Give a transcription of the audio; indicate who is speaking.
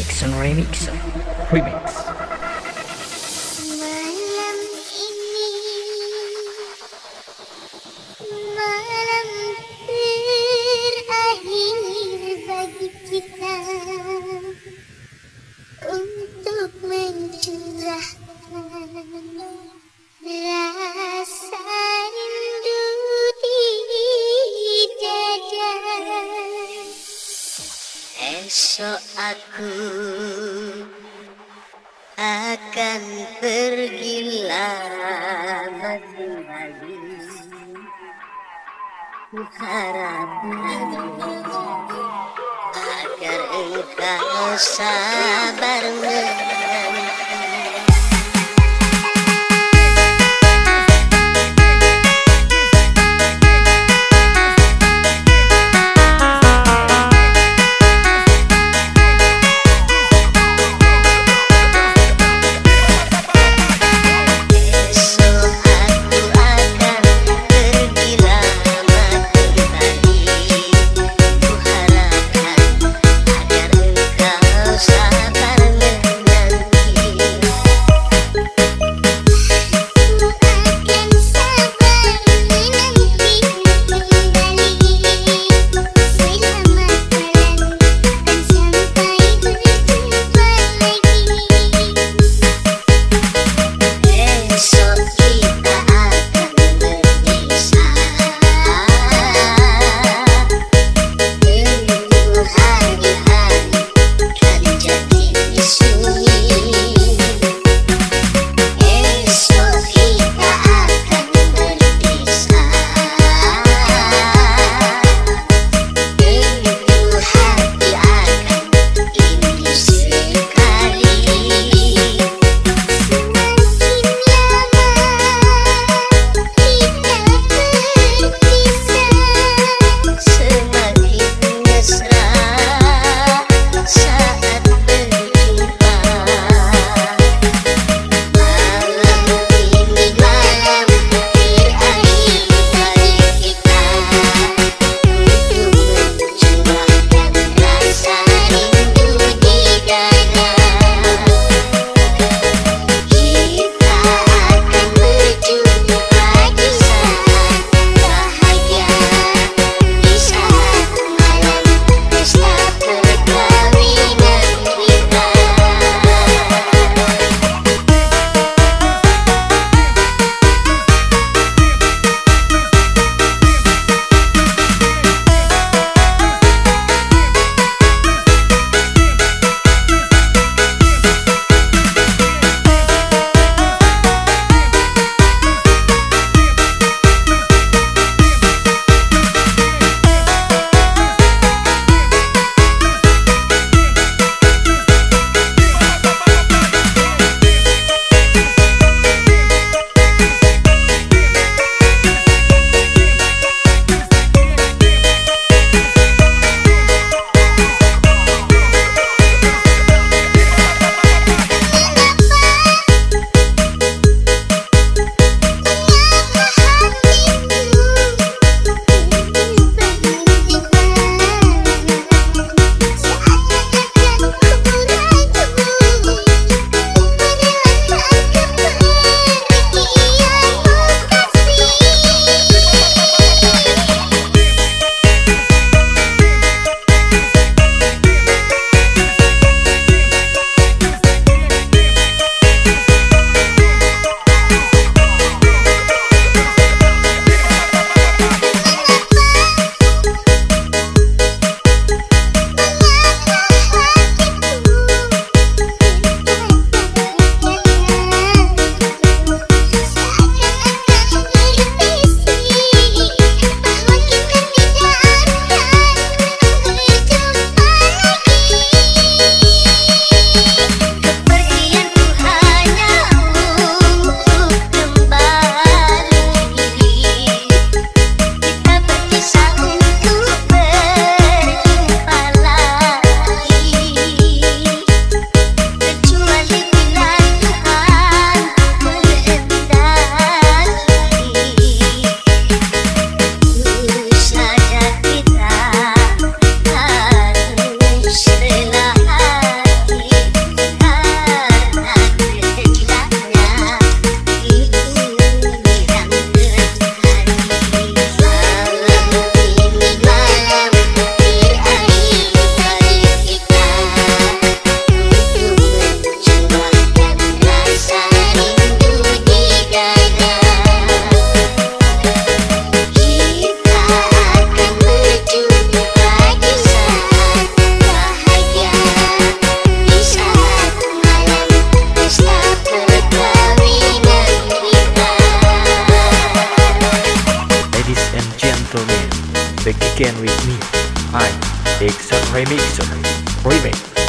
Speaker 1: Mix and remix.
Speaker 2: Remix. Esok aku akan pergi lama kembali Kuharapkan agar engkau sabar menanti again with me. I'm Dixon Remixer. Remix.